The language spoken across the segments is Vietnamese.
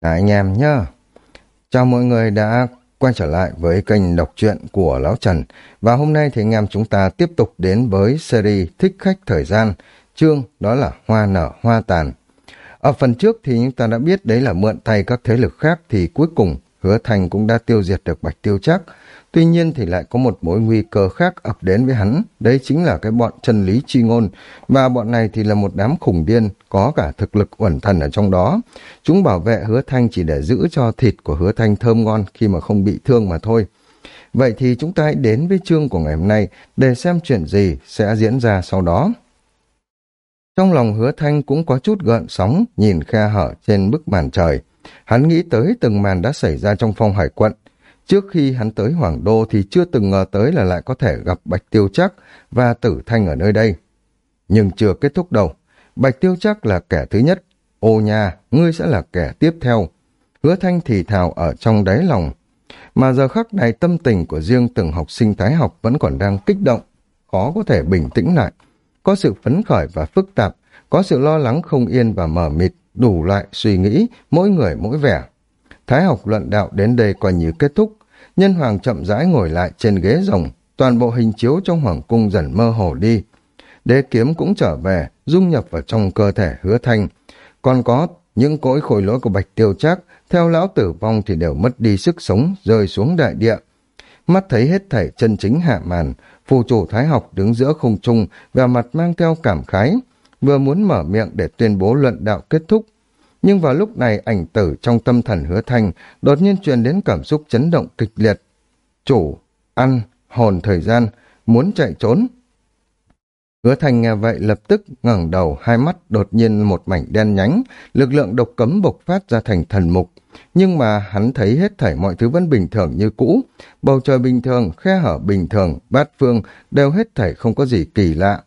Cả anh em nhá. Chào mọi người đã quay trở lại với kênh đọc truyện của Lão Trần. Và hôm nay thì anh em chúng ta tiếp tục đến với series Thích Khách Thời Gian. Chương đó là Hoa Nở, Hoa Tàn. Ở phần trước thì chúng ta đã biết đấy là mượn tay các thế lực khác thì cuối cùng Hứa Thành cũng đã tiêu diệt được Bạch Tiêu Trác. Tuy nhiên thì lại có một mối nguy cơ khác ập đến với hắn, đấy chính là cái bọn chân lý chi ngôn, và bọn này thì là một đám khủng điên, có cả thực lực uẩn thần ở trong đó. Chúng bảo vệ hứa thanh chỉ để giữ cho thịt của hứa thanh thơm ngon khi mà không bị thương mà thôi. Vậy thì chúng ta hãy đến với chương của ngày hôm nay để xem chuyện gì sẽ diễn ra sau đó. Trong lòng hứa thanh cũng có chút gợn sóng nhìn khe hở trên bức màn trời. Hắn nghĩ tới từng màn đã xảy ra trong phong hải quận, Trước khi hắn tới Hoàng Đô thì chưa từng ngờ tới là lại có thể gặp Bạch Tiêu Chắc và Tử Thanh ở nơi đây. Nhưng chưa kết thúc đâu. Bạch Tiêu Chắc là kẻ thứ nhất. Ô nha, ngươi sẽ là kẻ tiếp theo. Hứa Thanh thì thào ở trong đáy lòng. Mà giờ khắc này tâm tình của riêng từng học sinh thái học vẫn còn đang kích động, khó có thể bình tĩnh lại. Có sự phấn khởi và phức tạp, có sự lo lắng không yên và mờ mịt, đủ loại suy nghĩ, mỗi người mỗi vẻ. Thái học luận đạo đến đây coi như kết thúc. Nhân hoàng chậm rãi ngồi lại trên ghế rồng, toàn bộ hình chiếu trong hoàng cung dần mơ hồ đi. Đế kiếm cũng trở về, dung nhập vào trong cơ thể hứa thanh. Còn có những cỗi khối lỗi của bạch tiêu trác, theo lão tử vong thì đều mất đi sức sống, rơi xuống đại địa. Mắt thấy hết thảy chân chính hạ màn, phù chủ thái học đứng giữa không trung và mặt mang theo cảm khái, vừa muốn mở miệng để tuyên bố luận đạo kết thúc nhưng vào lúc này ảnh tử trong tâm thần hứa thanh đột nhiên truyền đến cảm xúc chấn động kịch liệt. Chủ, ăn, hồn thời gian, muốn chạy trốn. Hứa thanh nghe vậy lập tức ngẩng đầu, hai mắt đột nhiên một mảnh đen nhánh, lực lượng độc cấm bộc phát ra thành thần mục. Nhưng mà hắn thấy hết thảy mọi thứ vẫn bình thường như cũ. Bầu trời bình thường, khe hở bình thường, bát phương đều hết thảy không có gì kỳ lạ.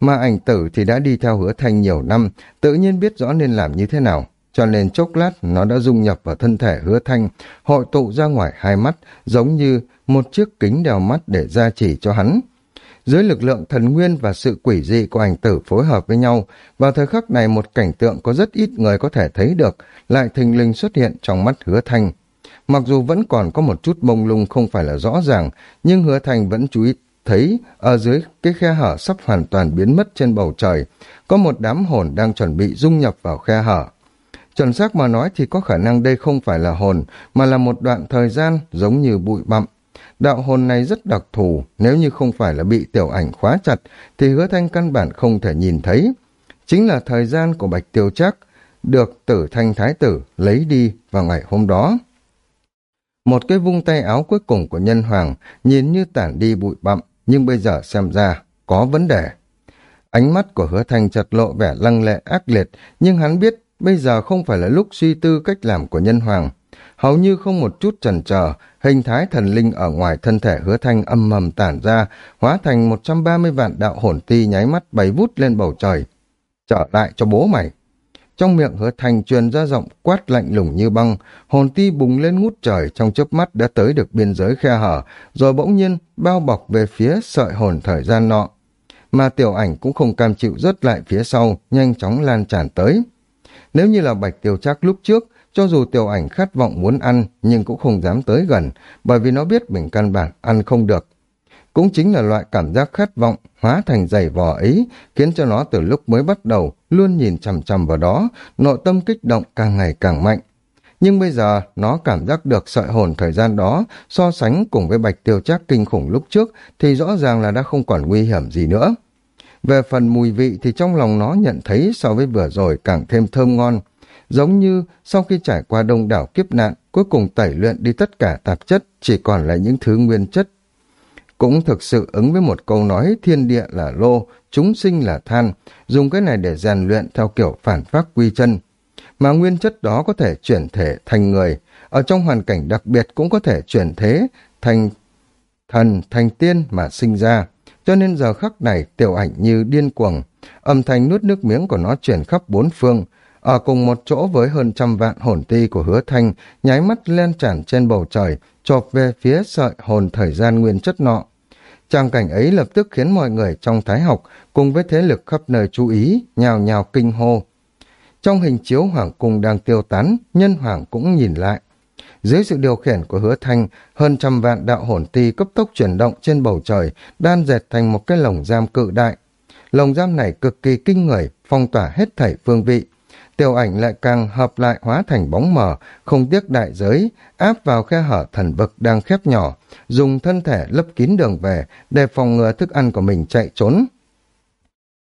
Mà ảnh tử thì đã đi theo hứa thanh nhiều năm, tự nhiên biết rõ nên làm như thế nào cho nên chốc lát nó đã dung nhập vào thân thể hứa thanh, hội tụ ra ngoài hai mắt, giống như một chiếc kính đeo mắt để gia trì cho hắn. Dưới lực lượng thần nguyên và sự quỷ dị của ảnh tử phối hợp với nhau, vào thời khắc này một cảnh tượng có rất ít người có thể thấy được, lại thình lình xuất hiện trong mắt hứa thanh. Mặc dù vẫn còn có một chút mông lung không phải là rõ ràng, nhưng hứa thanh vẫn chú ý thấy ở dưới cái khe hở sắp hoàn toàn biến mất trên bầu trời, có một đám hồn đang chuẩn bị dung nhập vào khe hở. Chuẩn xác mà nói thì có khả năng đây không phải là hồn, mà là một đoạn thời gian giống như bụi bặm. Đạo hồn này rất đặc thù, nếu như không phải là bị tiểu ảnh khóa chặt, thì hứa thanh căn bản không thể nhìn thấy. Chính là thời gian của Bạch Tiêu Chắc, được tử thanh thái tử lấy đi vào ngày hôm đó. Một cái vung tay áo cuối cùng của nhân hoàng nhìn như tản đi bụi bặm, nhưng bây giờ xem ra có vấn đề. Ánh mắt của hứa thanh chật lộ vẻ lăng lệ ác liệt, nhưng hắn biết Bây giờ không phải là lúc suy tư cách làm của nhân hoàng. Hầu như không một chút chần chờ, hình thái thần linh ở ngoài thân thể hứa thanh âm mầm tản ra, hóa thành 130 vạn đạo hồn ti nháy mắt bay vút lên bầu trời. Trở lại cho bố mày. Trong miệng hứa thanh truyền ra giọng quát lạnh lùng như băng, hồn ti bùng lên ngút trời trong chớp mắt đã tới được biên giới khe hở, rồi bỗng nhiên bao bọc về phía sợi hồn thời gian nọ. Mà tiểu ảnh cũng không cam chịu rớt lại phía sau, nhanh chóng lan tràn tới. Nếu như là bạch tiêu trác lúc trước, cho dù tiểu ảnh khát vọng muốn ăn nhưng cũng không dám tới gần, bởi vì nó biết mình căn bản ăn không được. Cũng chính là loại cảm giác khát vọng hóa thành dày vò ấy, khiến cho nó từ lúc mới bắt đầu luôn nhìn chằm chằm vào đó, nội tâm kích động càng ngày càng mạnh. Nhưng bây giờ nó cảm giác được sợi hồn thời gian đó so sánh cùng với bạch tiêu trác kinh khủng lúc trước thì rõ ràng là đã không còn nguy hiểm gì nữa. Về phần mùi vị thì trong lòng nó nhận thấy so với vừa rồi càng thêm thơm ngon. Giống như sau khi trải qua đông đảo kiếp nạn, cuối cùng tẩy luyện đi tất cả tạp chất, chỉ còn lại những thứ nguyên chất. Cũng thực sự ứng với một câu nói thiên địa là lô, chúng sinh là than, dùng cái này để rèn luyện theo kiểu phản pháp quy chân. Mà nguyên chất đó có thể chuyển thể thành người, ở trong hoàn cảnh đặc biệt cũng có thể chuyển thế thành thần, thành tiên mà sinh ra cho nên giờ khắc này tiểu ảnh như điên cuồng, âm thanh nuốt nước miếng của nó chuyển khắp bốn phương, ở cùng một chỗ với hơn trăm vạn hồn ti của hứa thanh, nháy mắt len tràn trên bầu trời, chộp về phía sợi hồn thời gian nguyên chất nọ. Trang cảnh ấy lập tức khiến mọi người trong thái học cùng với thế lực khắp nơi chú ý, nhào nhào kinh hô. Trong hình chiếu hoàng cung đang tiêu tán, nhân hoàng cũng nhìn lại. Dưới sự điều khiển của hứa thanh, hơn trăm vạn đạo hồn ti cấp tốc chuyển động trên bầu trời, đan dệt thành một cái lồng giam cự đại. Lồng giam này cực kỳ kinh người, phong tỏa hết thảy phương vị. Tiểu ảnh lại càng hợp lại hóa thành bóng mờ, không tiếc đại giới, áp vào khe hở thần vực đang khép nhỏ, dùng thân thể lấp kín đường về để phòng ngừa thức ăn của mình chạy trốn.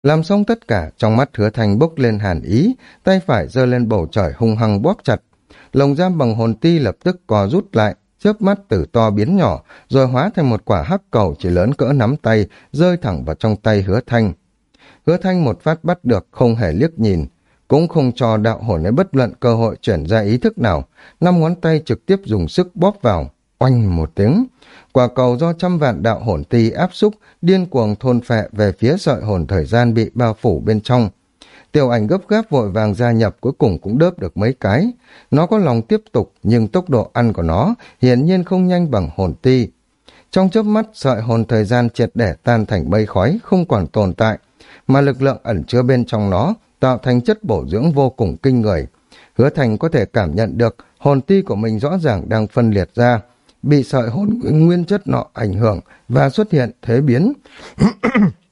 Làm xong tất cả, trong mắt hứa thanh bốc lên hàn ý, tay phải giơ lên bầu trời hung hăng bóp chặt. Lồng giam bằng hồn ti lập tức co rút lại, chớp mắt từ to biến nhỏ, rồi hóa thành một quả hắc cầu chỉ lớn cỡ nắm tay, rơi thẳng vào trong tay hứa thanh. Hứa thanh một phát bắt được, không hề liếc nhìn, cũng không cho đạo hồn ấy bất luận cơ hội chuyển ra ý thức nào, năm ngón tay trực tiếp dùng sức bóp vào, oanh một tiếng. Quả cầu do trăm vạn đạo hồn ti áp xúc, điên cuồng thôn phệ về phía sợi hồn thời gian bị bao phủ bên trong. Tiểu ảnh gấp gáp vội vàng gia nhập cuối cùng cũng đớp được mấy cái. Nó có lòng tiếp tục nhưng tốc độ ăn của nó hiển nhiên không nhanh bằng hồn ti. Trong chớp mắt sợi hồn thời gian triệt để tan thành mây khói không còn tồn tại, mà lực lượng ẩn chứa bên trong nó tạo thành chất bổ dưỡng vô cùng kinh người. Hứa Thành có thể cảm nhận được hồn ti của mình rõ ràng đang phân liệt ra, bị sợi hồn nguyên chất nọ ảnh hưởng và xuất hiện thế biến.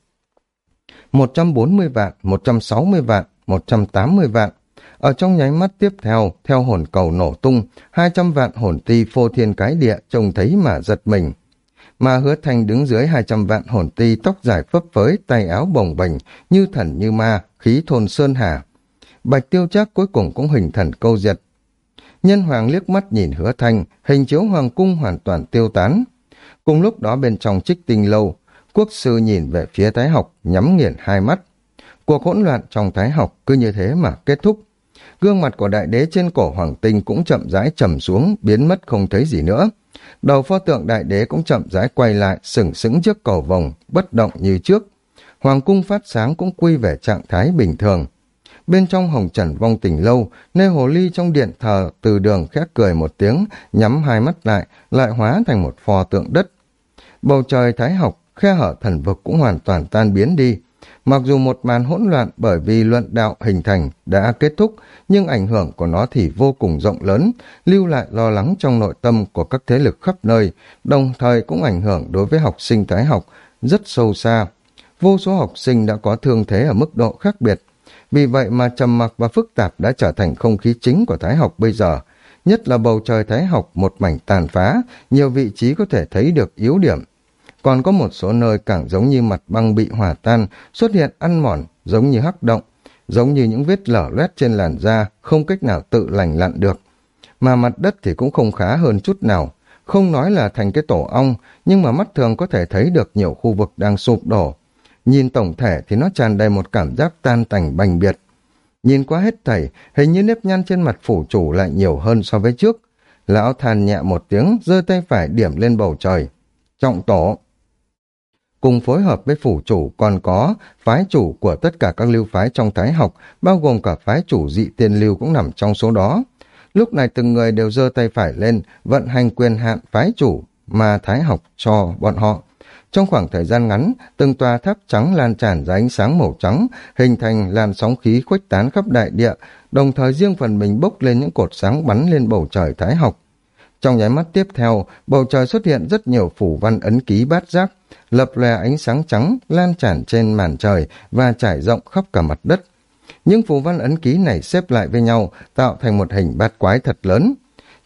140 vạn, 160 vạn, 180 vạn. Ở trong nháy mắt tiếp theo, theo hồn cầu nổ tung, 200 vạn hồn ti phô thiên cái địa trông thấy mà giật mình. Mà hứa thành đứng dưới 200 vạn hồn ti tóc dài phấp phới, tay áo bồng bềnh, như thần như ma, khí thôn sơn hà. Bạch tiêu chắc cuối cùng cũng hình thần câu diệt. Nhân hoàng liếc mắt nhìn hứa thành hình chiếu hoàng cung hoàn toàn tiêu tán. Cùng lúc đó bên trong trích tinh lâu, quốc sư nhìn về phía thái học, nhắm nghiền hai mắt. Cuộc hỗn loạn trong thái học cứ như thế mà kết thúc. Gương mặt của đại đế trên cổ hoàng tinh cũng chậm rãi trầm xuống, biến mất không thấy gì nữa. Đầu pho tượng đại đế cũng chậm rãi quay lại, sừng sững trước cầu vòng, bất động như trước. Hoàng cung phát sáng cũng quy về trạng thái bình thường. Bên trong hồng trần vong tình lâu, nơi hồ ly trong điện thờ từ đường khẽ cười một tiếng, nhắm hai mắt lại, lại hóa thành một pho tượng đất. Bầu trời thái học, khe hở thần vực cũng hoàn toàn tan biến đi. Mặc dù một màn hỗn loạn bởi vì luận đạo hình thành đã kết thúc, nhưng ảnh hưởng của nó thì vô cùng rộng lớn, lưu lại lo lắng trong nội tâm của các thế lực khắp nơi, đồng thời cũng ảnh hưởng đối với học sinh thái học rất sâu xa. Vô số học sinh đã có thương thế ở mức độ khác biệt. Vì vậy mà trầm mặc và phức tạp đã trở thành không khí chính của thái học bây giờ. Nhất là bầu trời thái học một mảnh tàn phá, nhiều vị trí có thể thấy được yếu điểm còn có một số nơi càng giống như mặt băng bị hòa tan, xuất hiện ăn mòn, giống như hắc động, giống như những vết lở loét trên làn da, không cách nào tự lành lặn được. Mà mặt đất thì cũng không khá hơn chút nào, không nói là thành cái tổ ong, nhưng mà mắt thường có thể thấy được nhiều khu vực đang sụp đổ. Nhìn tổng thể thì nó tràn đầy một cảm giác tan tành bành biệt. Nhìn qua hết thảy, hình như nếp nhăn trên mặt phủ chủ lại nhiều hơn so với trước. Lão than nhẹ một tiếng, giơ tay phải điểm lên bầu trời. Trọng tổ, cùng phối hợp với phủ chủ còn có phái chủ của tất cả các lưu phái trong thái học, bao gồm cả phái chủ dị tiên lưu cũng nằm trong số đó. Lúc này từng người đều giơ tay phải lên, vận hành quyền hạn phái chủ mà thái học cho bọn họ. Trong khoảng thời gian ngắn, từng tòa tháp trắng lan tràn ra ánh sáng màu trắng, hình thành làn sóng khí khuếch tán khắp đại địa, đồng thời riêng phần mình bốc lên những cột sáng bắn lên bầu trời thái học. Trong nháy mắt tiếp theo, bầu trời xuất hiện rất nhiều phủ văn ấn ký bát giác, lập lè ánh sáng trắng lan tràn trên màn trời và trải rộng khắp cả mặt đất. Những phù văn ấn ký này xếp lại với nhau, tạo thành một hình bát quái thật lớn.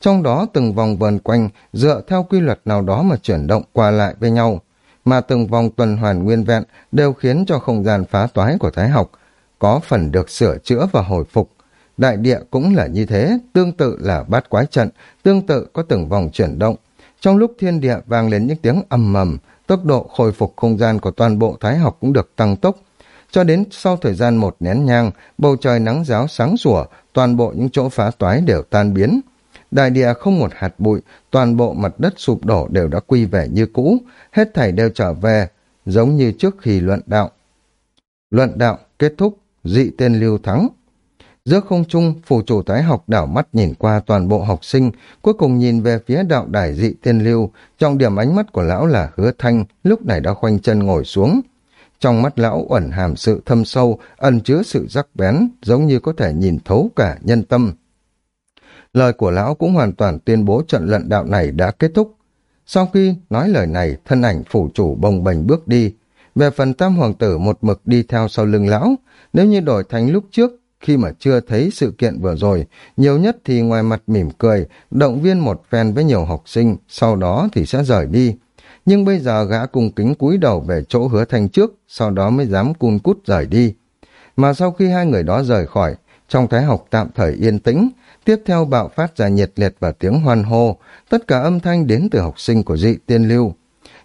Trong đó từng vòng vờn quanh, dựa theo quy luật nào đó mà chuyển động qua lại với nhau, mà từng vòng tuần hoàn nguyên vẹn đều khiến cho không gian phá toái của Thái học có phần được sửa chữa và hồi phục. Đại địa cũng là như thế, tương tự là bát quái trận, tương tự có từng vòng chuyển động. Trong lúc thiên địa vang lên những tiếng ầm mầm, tốc độ khôi phục không gian của toàn bộ thái học cũng được tăng tốc. Cho đến sau thời gian một nén nhang, bầu trời nắng giáo sáng sủa, toàn bộ những chỗ phá toái đều tan biến. Đại địa không một hạt bụi, toàn bộ mặt đất sụp đổ đều đã quy về như cũ, hết thảy đều trở về, giống như trước khi luận đạo. Luận đạo kết thúc, dị tên lưu thắng. Giữa không trung, phù chủ thái học đảo mắt nhìn qua toàn bộ học sinh, cuối cùng nhìn về phía đạo đài dị tiên lưu, trọng điểm ánh mắt của lão là hứa thanh, lúc này đã khoanh chân ngồi xuống. Trong mắt lão ẩn hàm sự thâm sâu, ẩn chứa sự rắc bén, giống như có thể nhìn thấu cả nhân tâm. Lời của lão cũng hoàn toàn tuyên bố trận lận đạo này đã kết thúc. Sau khi nói lời này, thân ảnh phủ chủ bồng bềnh bước đi. Về phần tam hoàng tử một mực đi theo sau lưng lão, nếu như đổi thành lúc trước, khi mà chưa thấy sự kiện vừa rồi, nhiều nhất thì ngoài mặt mỉm cười, động viên một phen với nhiều học sinh, sau đó thì sẽ rời đi. Nhưng bây giờ gã cung kính cúi đầu về chỗ hứa thanh trước, sau đó mới dám cun cút rời đi. Mà sau khi hai người đó rời khỏi, trong thái học tạm thời yên tĩnh, tiếp theo bạo phát ra nhiệt liệt và tiếng hoan hô, tất cả âm thanh đến từ học sinh của dị tiên lưu.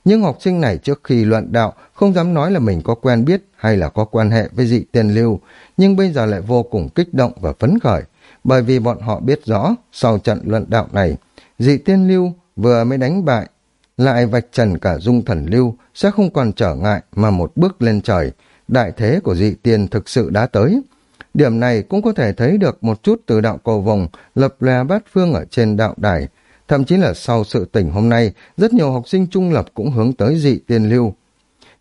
Nhưng học sinh này trước khi luận đạo không dám nói là mình có quen biết hay là có quan hệ với dị tiên lưu, nhưng bây giờ lại vô cùng kích động và phấn khởi, bởi vì bọn họ biết rõ sau trận luận đạo này, dị tiên lưu vừa mới đánh bại, lại vạch trần cả dung thần lưu sẽ không còn trở ngại mà một bước lên trời, đại thế của dị tiên thực sự đã tới. Điểm này cũng có thể thấy được một chút từ đạo cầu vòng lập lè bát phương ở trên đạo đài, thậm chí là sau sự tỉnh hôm nay, rất nhiều học sinh trung lập cũng hướng tới dị tiên lưu.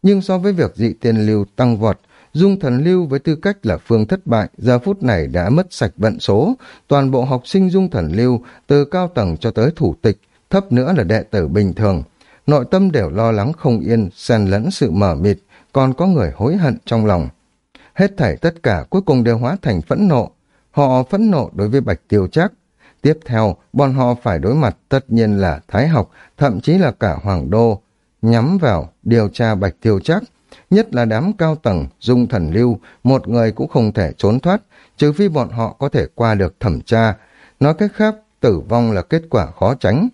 Nhưng so với việc dị tiên lưu tăng vọt, Dung thần lưu với tư cách là phương thất bại, giờ phút này đã mất sạch vận số. Toàn bộ học sinh dung thần lưu, từ cao tầng cho tới thủ tịch, thấp nữa là đệ tử bình thường. Nội tâm đều lo lắng không yên, xen lẫn sự mở mịt, còn có người hối hận trong lòng. Hết thảy tất cả cuối cùng đều hóa thành phẫn nộ. Họ phẫn nộ đối với Bạch Tiêu Trác. Tiếp theo, bọn họ phải đối mặt tất nhiên là Thái học, thậm chí là cả Hoàng Đô, nhắm vào điều tra Bạch Tiêu Trác nhất là đám cao tầng, dung thần lưu, một người cũng không thể trốn thoát, trừ phi bọn họ có thể qua được thẩm tra. Nói cách khác, tử vong là kết quả khó tránh.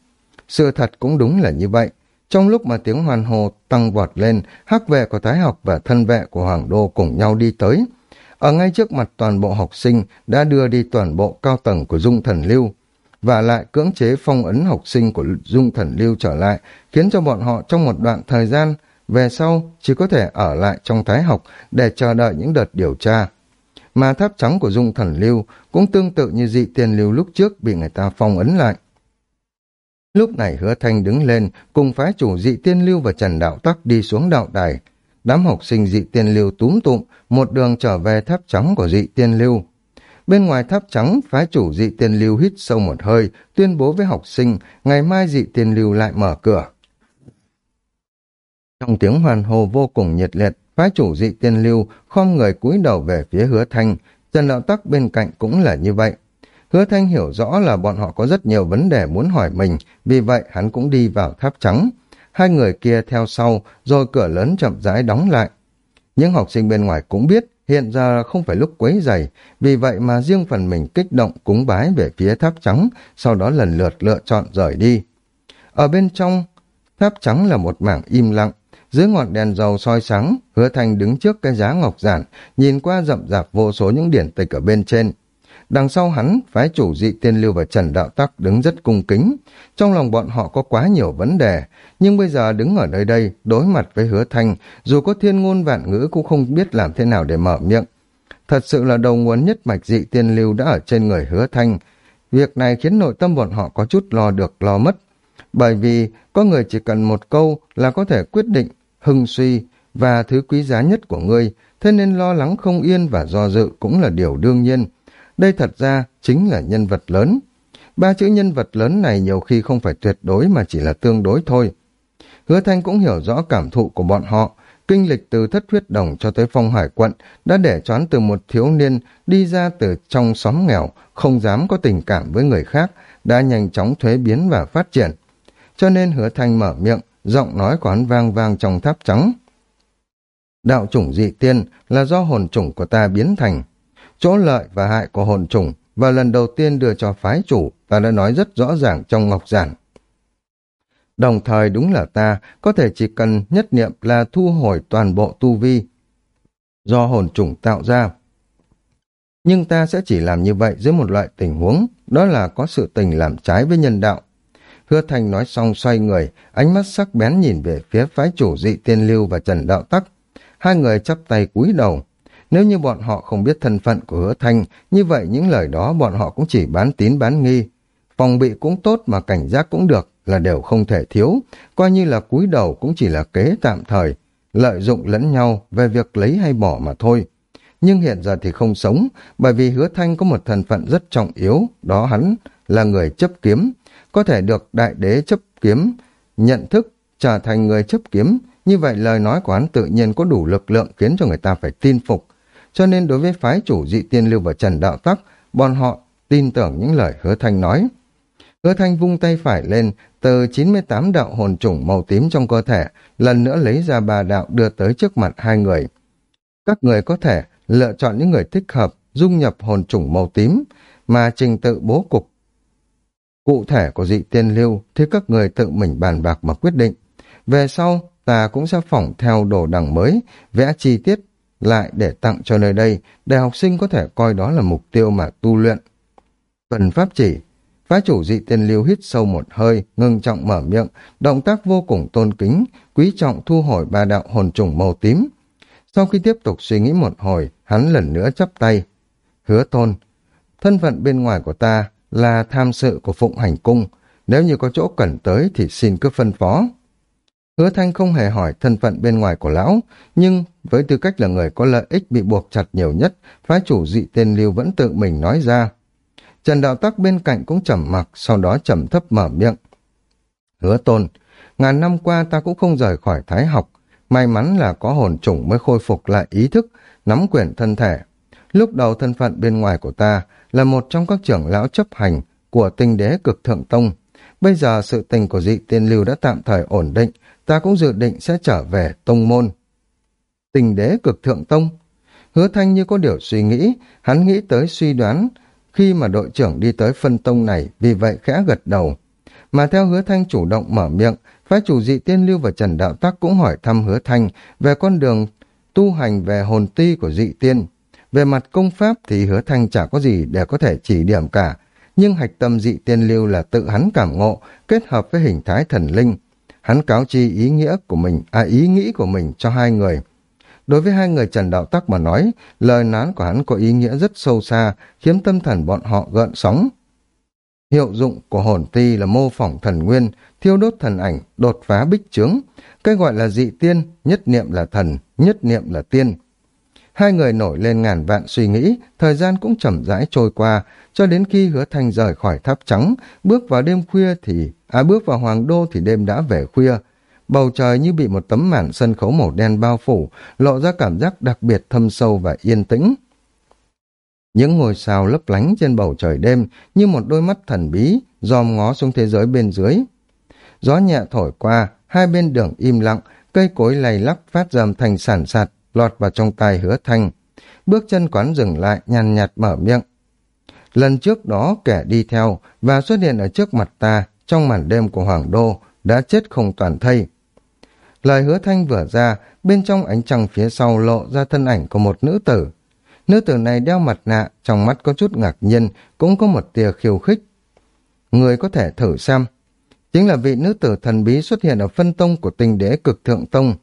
Sự thật cũng đúng là như vậy. Trong lúc mà tiếng hoàn hồ tăng vọt lên, hắc vệ của Thái học và thân vệ của Hoàng Đô cùng nhau đi tới. Ở ngay trước mặt toàn bộ học sinh đã đưa đi toàn bộ cao tầng của Dung Thần Lưu và lại cưỡng chế phong ấn học sinh của Dung Thần Lưu trở lại, khiến cho bọn họ trong một đoạn thời gian về sau chỉ có thể ở lại trong thái học để chờ đợi những đợt điều tra. Mà tháp trắng của dung thần lưu cũng tương tự như dị tiền lưu lúc trước bị người ta phong ấn lại. Lúc này hứa thanh đứng lên cùng phái chủ dị tiên lưu và Trần Đạo Tắc đi xuống đạo đài. Đám học sinh dị tiên lưu túm tụm một đường trở về tháp trắng của dị tiên lưu. Bên ngoài tháp trắng, phái chủ dị tiên lưu hít sâu một hơi, tuyên bố với học sinh, ngày mai dị tiên lưu lại mở cửa. Trong tiếng hoàn hồ vô cùng nhiệt liệt, phái chủ dị tiên lưu khom người cúi đầu về phía hứa thanh, Trần đạo Tắc bên cạnh cũng là như vậy. Hứa thanh hiểu rõ là bọn họ có rất nhiều vấn đề muốn hỏi mình, vì vậy hắn cũng đi vào tháp trắng. Hai người kia theo sau, rồi cửa lớn chậm rãi đóng lại. Những học sinh bên ngoài cũng biết hiện giờ không phải lúc quấy giày, vì vậy mà riêng phần mình kích động cúng bái về phía tháp trắng, sau đó lần lượt lựa chọn rời đi. Ở bên trong, tháp trắng là một mảng im lặng, dưới ngọn đèn dầu soi sáng, hứa thành đứng trước cái giá ngọc giản, nhìn qua rậm rạp vô số những điển tịch ở bên trên. Đằng sau hắn, phái chủ dị tiên lưu và Trần Đạo Tắc đứng rất cung kính. Trong lòng bọn họ có quá nhiều vấn đề, nhưng bây giờ đứng ở nơi đây, đối mặt với hứa thanh, dù có thiên ngôn vạn ngữ cũng không biết làm thế nào để mở miệng. Thật sự là đầu nguồn nhất mạch dị tiên lưu đã ở trên người hứa thanh. Việc này khiến nội tâm bọn họ có chút lo được lo mất. Bởi vì có người chỉ cần một câu là có thể quyết định hưng suy và thứ quý giá nhất của ngươi, thế nên lo lắng không yên và do dự cũng là điều đương nhiên. Đây thật ra chính là nhân vật lớn. Ba chữ nhân vật lớn này nhiều khi không phải tuyệt đối mà chỉ là tương đối thôi. Hứa Thanh cũng hiểu rõ cảm thụ của bọn họ, kinh lịch từ thất huyết đồng cho tới phong hải quận đã để choán từ một thiếu niên đi ra từ trong xóm nghèo, không dám có tình cảm với người khác, đã nhanh chóng thuế biến và phát triển. Cho nên hứa thanh mở miệng, giọng nói của hắn vang vang trong tháp trắng. Đạo chủng dị tiên là do hồn chủng của ta biến thành. Chỗ lợi và hại của hồn trùng và lần đầu tiên đưa cho phái chủ ta đã nói rất rõ ràng trong ngọc giản. Đồng thời đúng là ta có thể chỉ cần nhất niệm là thu hồi toàn bộ tu vi do hồn trùng tạo ra. Nhưng ta sẽ chỉ làm như vậy dưới một loại tình huống, đó là có sự tình làm trái với nhân đạo. Hứa Thành nói xong xoay người, ánh mắt sắc bén nhìn về phía phái chủ dị tiên lưu và Trần Đạo Tắc. Hai người chắp tay cúi đầu. Nếu như bọn họ không biết thân phận của hứa Thanh, như vậy những lời đó bọn họ cũng chỉ bán tín bán nghi. Phòng bị cũng tốt mà cảnh giác cũng được là đều không thể thiếu, coi như là cúi đầu cũng chỉ là kế tạm thời. lợi dụng lẫn nhau về việc lấy hay bỏ mà thôi. Nhưng hiện giờ thì không sống, bởi vì hứa thanh có một thân phận rất trọng yếu, đó hắn là người chấp kiếm, có thể được đại đế chấp kiếm, nhận thức, trở thành người chấp kiếm, như vậy lời nói của hắn tự nhiên có đủ lực lượng khiến cho người ta phải tin phục. Cho nên đối với phái chủ dị tiên lưu và Trần Đạo Tắc, bọn họ tin tưởng những lời hứa thanh nói. Hứa thanh vung tay phải lên, từ 98 đạo hồn trùng màu tím trong cơ thể, lần nữa lấy ra ba đạo đưa tới trước mặt hai người. Các người có thể lựa chọn những người thích hợp, dung nhập hồn trùng màu tím, mà trình tự bố cục. Cụ thể của dị tiên lưu thì các người tự mình bàn bạc mà quyết định. Về sau, ta cũng sẽ phỏng theo đồ đằng mới, vẽ chi tiết lại để tặng cho nơi đây, để học sinh có thể coi đó là mục tiêu mà tu luyện. Phần pháp chỉ, phá chủ dị tiên lưu hít sâu một hơi, ngưng trọng mở miệng, động tác vô cùng tôn kính, quý trọng thu hồi ba đạo hồn trùng màu tím. Sau khi tiếp tục suy nghĩ một hồi, hắn lần nữa chắp tay. Hứa tôn, thân phận bên ngoài của ta là tham sự của Phụng Hành Cung, nếu như có chỗ cần tới thì xin cứ phân phó. Hứa Thanh không hề hỏi thân phận bên ngoài của lão, nhưng với tư cách là người có lợi ích bị buộc chặt nhiều nhất, phái chủ dị tên Lưu vẫn tự mình nói ra. Trần Đạo Tắc bên cạnh cũng trầm mặc, sau đó trầm thấp mở miệng. Hứa tôn, ngàn năm qua ta cũng không rời khỏi thái học, may mắn là có hồn chủng mới khôi phục lại ý thức, nắm quyền thân thể. Lúc đầu thân phận bên ngoài của ta là một trong các trưởng lão chấp hành của tinh đế cực thượng tông. Bây giờ sự tình của dị tiên lưu đã tạm thời ổn định, ta cũng dự định sẽ trở về tông môn. Tình đế cực thượng tông. Hứa thanh như có điều suy nghĩ, hắn nghĩ tới suy đoán khi mà đội trưởng đi tới phân tông này, vì vậy khẽ gật đầu. Mà theo hứa thanh chủ động mở miệng, phái chủ dị tiên lưu và Trần Đạo Tắc cũng hỏi thăm hứa thanh về con đường tu hành về hồn ti của dị tiên. Về mặt công pháp thì hứa thanh chả có gì để có thể chỉ điểm cả, nhưng hạch tâm dị tiên lưu là tự hắn cảm ngộ, kết hợp với hình thái thần linh, Hắn cáo chi ý nghĩa của mình, à ý nghĩ của mình cho hai người. Đối với hai người Trần Đạo Tắc mà nói, lời nán của hắn có ý nghĩa rất sâu xa, khiến tâm thần bọn họ gợn sóng. Hiệu dụng của hồn ti là mô phỏng thần nguyên, thiêu đốt thần ảnh, đột phá bích trướng. Cái gọi là dị tiên, nhất niệm là thần, nhất niệm là tiên. Hai người nổi lên ngàn vạn suy nghĩ, thời gian cũng chậm rãi trôi qua, cho đến khi hứa thanh rời khỏi tháp trắng, bước vào đêm khuya thì, à bước vào hoàng đô thì đêm đã về khuya. Bầu trời như bị một tấm màn sân khấu màu đen bao phủ, lộ ra cảm giác đặc biệt thâm sâu và yên tĩnh. Những ngôi sao lấp lánh trên bầu trời đêm như một đôi mắt thần bí, dòm ngó xuống thế giới bên dưới. Gió nhẹ thổi qua, hai bên đường im lặng, cây cối lầy lắc phát dầm thành sản sạt, lọt vào trong tai hứa thanh. Bước chân quán dừng lại, nhàn nhạt mở miệng. Lần trước đó kẻ đi theo và xuất hiện ở trước mặt ta trong màn đêm của Hoàng Đô đã chết không toàn thây. Lời hứa thanh vừa ra, bên trong ánh trăng phía sau lộ ra thân ảnh của một nữ tử. Nữ tử này đeo mặt nạ, trong mắt có chút ngạc nhiên, cũng có một tia khiêu khích. Người có thể thử xem. Chính là vị nữ tử thần bí xuất hiện ở phân tông của tình đế cực thượng tông.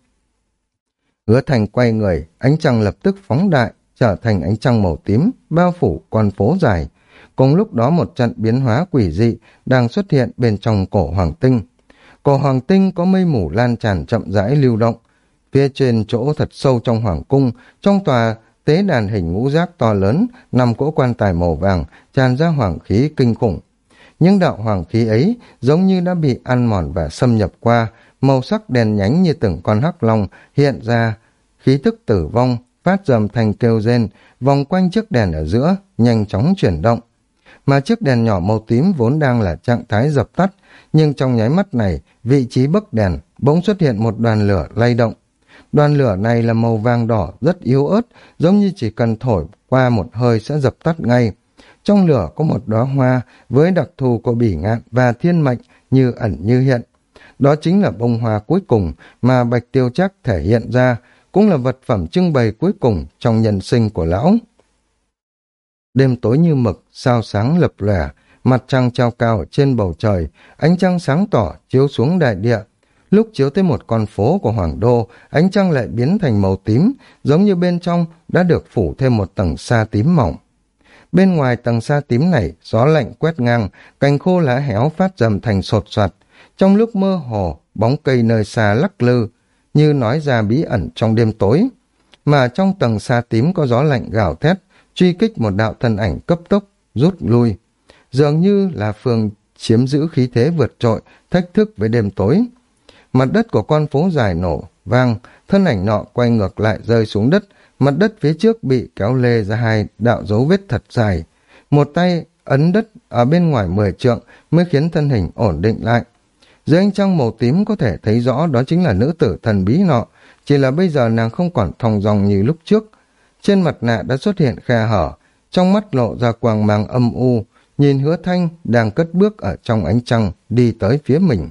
Hứa thành quay người, ánh trăng lập tức phóng đại, trở thành ánh trăng màu tím, bao phủ con phố dài. Cùng lúc đó một trận biến hóa quỷ dị đang xuất hiện bên trong cổ hoàng tinh. Cổ hoàng tinh có mây mù lan tràn chậm rãi lưu động. Phía trên chỗ thật sâu trong hoàng cung, trong tòa tế đàn hình ngũ giác to lớn, nằm cỗ quan tài màu vàng, tràn ra hoàng khí kinh khủng. Những đạo hoàng khí ấy giống như đã bị ăn mòn và xâm nhập qua, màu sắc đèn nhánh như từng con hắc long hiện ra, khí thức tử vong, phát dầm thành kêu rên, vòng quanh chiếc đèn ở giữa, nhanh chóng chuyển động. Mà chiếc đèn nhỏ màu tím vốn đang là trạng thái dập tắt, nhưng trong nháy mắt này, vị trí bấc đèn bỗng xuất hiện một đoàn lửa lay động. Đoàn lửa này là màu vàng đỏ rất yếu ớt, giống như chỉ cần thổi qua một hơi sẽ dập tắt ngay. Trong lửa có một đóa hoa với đặc thù của bỉ ngạn và thiên mệnh như ẩn như hiện. Đó chính là bông hoa cuối cùng mà Bạch Tiêu Chắc thể hiện ra, cũng là vật phẩm trưng bày cuối cùng trong nhân sinh của lão. Đêm tối như mực, sao sáng lập lẻ, mặt trăng treo cao trên bầu trời, ánh trăng sáng tỏ chiếu xuống đại địa. Lúc chiếu tới một con phố của Hoàng Đô, ánh trăng lại biến thành màu tím, giống như bên trong đã được phủ thêm một tầng sa tím mỏng. Bên ngoài tầng sa tím này, gió lạnh quét ngang, cành khô lá héo phát dầm thành sột soạt. Trong lúc mơ hồ, bóng cây nơi xa lắc lư, như nói ra bí ẩn trong đêm tối. Mà trong tầng sa tím có gió lạnh gào thét, truy kích một đạo thân ảnh cấp tốc, rút lui. Dường như là phường chiếm giữ khí thế vượt trội, thách thức với đêm tối. Mặt đất của con phố dài nổ, vang, thân ảnh nọ quay ngược lại rơi xuống đất, mặt đất phía trước bị kéo lê ra hai đạo dấu vết thật dài. Một tay ấn đất ở bên ngoài mười trượng mới khiến thân hình ổn định lại. Dưới ánh trăng màu tím có thể thấy rõ đó chính là nữ tử thần bí nọ, chỉ là bây giờ nàng không còn thong dòng như lúc trước. Trên mặt nạ đã xuất hiện khe hở, trong mắt lộ ra quang mang âm u, nhìn hứa thanh đang cất bước ở trong ánh trăng đi tới phía mình.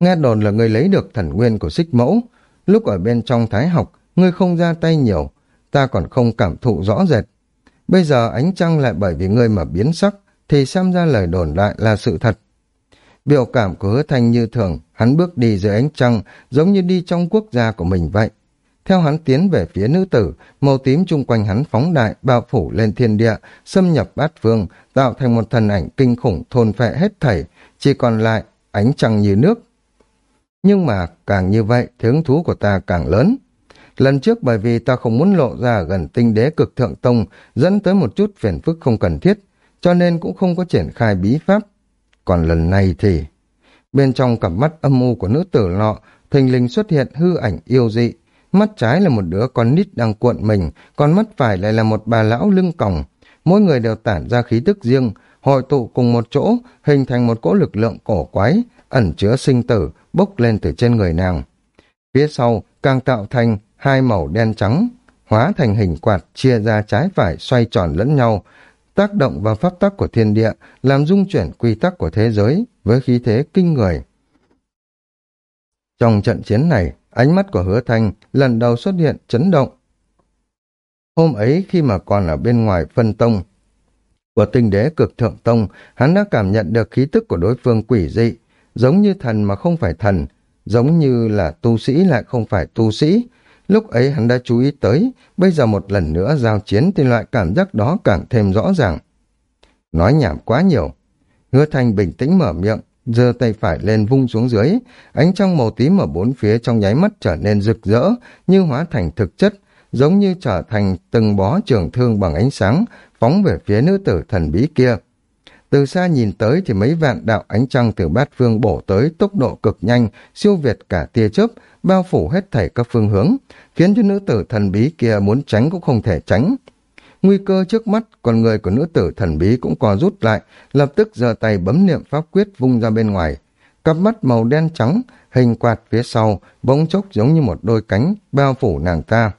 Nghe đồn là người lấy được thần nguyên của xích mẫu, lúc ở bên trong thái học, ngươi không ra tay nhiều, ta còn không cảm thụ rõ rệt. Bây giờ ánh trăng lại bởi vì ngươi mà biến sắc, thì xem ra lời đồn lại là sự thật. Biểu cảm của hứa thanh như thường, hắn bước đi dưới ánh trăng, giống như đi trong quốc gia của mình vậy. Theo hắn tiến về phía nữ tử, màu tím chung quanh hắn phóng đại, bao phủ lên thiên địa, xâm nhập bát phương, tạo thành một thần ảnh kinh khủng thôn phệ hết thảy, chỉ còn lại ánh trăng như nước. Nhưng mà càng như vậy, thướng thú của ta càng lớn. Lần trước bởi vì ta không muốn lộ ra gần tinh đế cực thượng tông, dẫn tới một chút phiền phức không cần thiết, cho nên cũng không có triển khai bí pháp. Còn lần này thì... Bên trong cặp mắt âm u của nữ tử lọ, thình lình xuất hiện hư ảnh yêu dị. Mắt trái là một đứa con nít đang cuộn mình, còn mắt phải lại là một bà lão lưng còng. Mỗi người đều tản ra khí tức riêng, hội tụ cùng một chỗ, hình thành một cỗ lực lượng cổ quái, ẩn chứa sinh tử, bốc lên từ trên người nàng. Phía sau, càng tạo thành hai màu đen trắng, hóa thành hình quạt chia ra trái phải xoay tròn lẫn nhau, tác động vào pháp tắc của thiên địa, làm dung chuyển quy tắc của thế giới với khí thế kinh người. Trong trận chiến này, ánh mắt của hứa thanh lần đầu xuất hiện chấn động. Hôm ấy khi mà còn ở bên ngoài phân tông của tinh đế cực thượng tông, hắn đã cảm nhận được khí tức của đối phương quỷ dị, giống như thần mà không phải thần, giống như là tu sĩ lại không phải tu sĩ, Lúc ấy hắn đã chú ý tới, bây giờ một lần nữa giao chiến thì loại cảm giác đó càng thêm rõ ràng. Nói nhảm quá nhiều. Hứa thanh bình tĩnh mở miệng, giơ tay phải lên vung xuống dưới, ánh trong màu tím ở bốn phía trong nháy mắt trở nên rực rỡ, như hóa thành thực chất, giống như trở thành từng bó trường thương bằng ánh sáng, phóng về phía nữ tử thần bí kia. Từ xa nhìn tới thì mấy vạn đạo ánh trăng từ bát phương bổ tới tốc độ cực nhanh, siêu việt cả tia chớp, bao phủ hết thảy các phương hướng, khiến cho nữ tử thần bí kia muốn tránh cũng không thể tránh. Nguy cơ trước mắt, con người của nữ tử thần bí cũng co rút lại, lập tức giơ tay bấm niệm pháp quyết vung ra bên ngoài. Cặp mắt màu đen trắng, hình quạt phía sau, bỗng chốc giống như một đôi cánh, bao phủ nàng ta.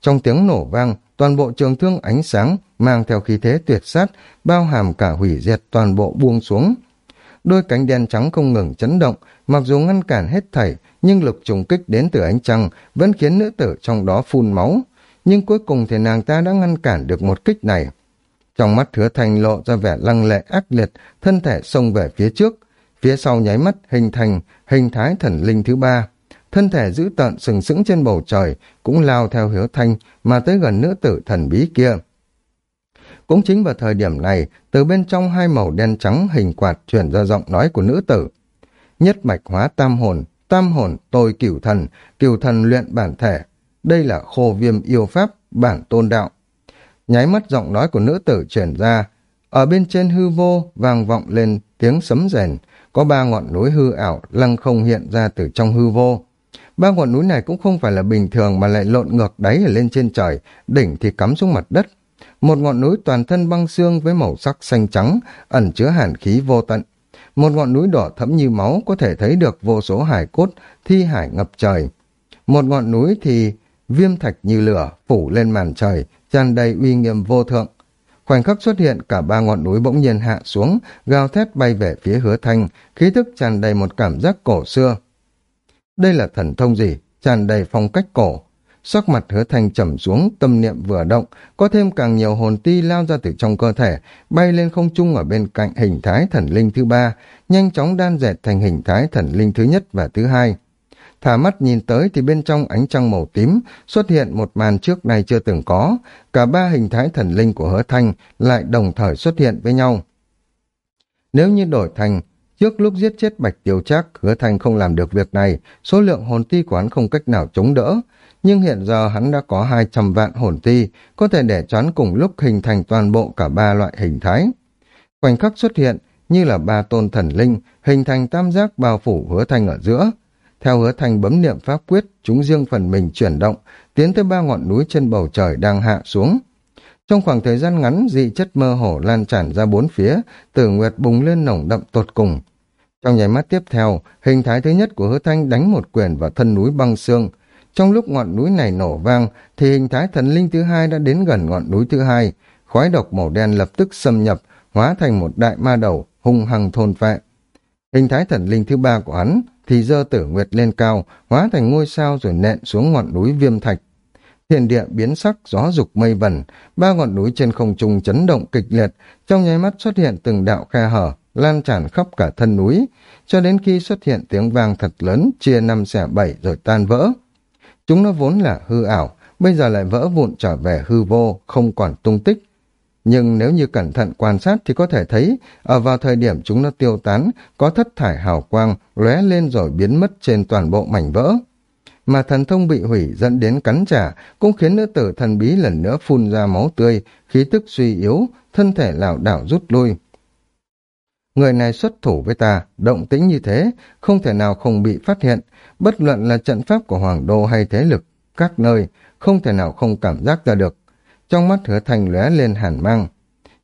Trong tiếng nổ vang, toàn bộ trường thương ánh sáng mang theo khí thế tuyệt sát, bao hàm cả hủy diệt toàn bộ buông xuống. Đôi cánh đen trắng không ngừng chấn động, mặc dù ngăn cản hết thảy, nhưng lực trùng kích đến từ ánh trăng vẫn khiến nữ tử trong đó phun máu. Nhưng cuối cùng thì nàng ta đã ngăn cản được một kích này. Trong mắt hứa thành lộ ra vẻ lăng lệ ác liệt, thân thể xông về phía trước. Phía sau nháy mắt hình thành hình thái thần linh thứ ba. Thân thể giữ tợn sừng sững trên bầu trời, cũng lao theo hứa thanh mà tới gần nữ tử thần bí kia. Cũng chính vào thời điểm này, từ bên trong hai màu đen trắng hình quạt chuyển ra giọng nói của nữ tử. Nhất mạch hóa tam hồn, tam hồn tôi cửu thần, cửu thần luyện bản thể. Đây là khô viêm yêu pháp, bản tôn đạo. Nháy mắt giọng nói của nữ tử chuyển ra, ở bên trên hư vô vang vọng lên tiếng sấm rền, có ba ngọn núi hư ảo lăng không hiện ra từ trong hư vô. Ba ngọn núi này cũng không phải là bình thường mà lại lộn ngược đáy ở lên trên trời, đỉnh thì cắm xuống mặt đất. Một ngọn núi toàn thân băng xương với màu sắc xanh trắng, ẩn chứa hàn khí vô tận. Một ngọn núi đỏ thẫm như máu có thể thấy được vô số hải cốt, thi hải ngập trời. Một ngọn núi thì viêm thạch như lửa, phủ lên màn trời, tràn đầy uy nghiêm vô thượng. Khoảnh khắc xuất hiện, cả ba ngọn núi bỗng nhiên hạ xuống, gào thét bay về phía hứa thanh, khí thức tràn đầy một cảm giác cổ xưa. Đây là thần thông gì? Tràn đầy phong cách cổ. Sắc mặt hứa thanh trầm xuống, tâm niệm vừa động, có thêm càng nhiều hồn ti lao ra từ trong cơ thể, bay lên không trung ở bên cạnh hình thái thần linh thứ ba, nhanh chóng đan dệt thành hình thái thần linh thứ nhất và thứ hai. Thả mắt nhìn tới thì bên trong ánh trăng màu tím xuất hiện một màn trước này chưa từng có, cả ba hình thái thần linh của hứa thanh lại đồng thời xuất hiện với nhau. Nếu như đổi thành Trước lúc giết chết Bạch Tiêu Trác, Hứa Thanh không làm được việc này, số lượng hồn ti của hắn không cách nào chống đỡ. Nhưng hiện giờ hắn đã có 200 vạn hồn ti, có thể để choán cùng lúc hình thành toàn bộ cả ba loại hình thái. Khoảnh khắc xuất hiện, như là ba tôn thần linh, hình thành tam giác bao phủ Hứa Thanh ở giữa. Theo Hứa Thanh bấm niệm pháp quyết, chúng riêng phần mình chuyển động, tiến tới ba ngọn núi trên bầu trời đang hạ xuống. Trong khoảng thời gian ngắn, dị chất mơ hồ lan tràn ra bốn phía, tử nguyệt bùng lên nồng đậm tột cùng. Trong nháy mắt tiếp theo, hình thái thứ nhất của hứa thanh đánh một quyền vào thân núi băng xương. Trong lúc ngọn núi này nổ vang, thì hình thái thần linh thứ hai đã đến gần ngọn núi thứ hai. Khói độc màu đen lập tức xâm nhập, hóa thành một đại ma đầu, hung hăng thôn phệ. Hình thái thần linh thứ ba của hắn thì dơ tử nguyệt lên cao, hóa thành ngôi sao rồi nện xuống ngọn núi viêm thạch. Thiên địa biến sắc, gió dục mây vẩn, ba ngọn núi trên không trung chấn động kịch liệt, trong nháy mắt xuất hiện từng đạo khe hở, lan tràn khắp cả thân núi, cho đến khi xuất hiện tiếng vang thật lớn, chia năm xẻ bảy rồi tan vỡ. Chúng nó vốn là hư ảo, bây giờ lại vỡ vụn trở về hư vô, không còn tung tích. Nhưng nếu như cẩn thận quan sát thì có thể thấy, ở vào thời điểm chúng nó tiêu tán, có thất thải hào quang, lóe lên rồi biến mất trên toàn bộ mảnh vỡ mà thần thông bị hủy dẫn đến cắn trả, cũng khiến nữ tử thần bí lần nữa phun ra máu tươi, khí tức suy yếu, thân thể lảo đảo rút lui. Người này xuất thủ với ta, động tĩnh như thế, không thể nào không bị phát hiện, bất luận là trận pháp của Hoàng Đô hay thế lực, các nơi, không thể nào không cảm giác ra được. Trong mắt hứa thành lóe lên hàn mang.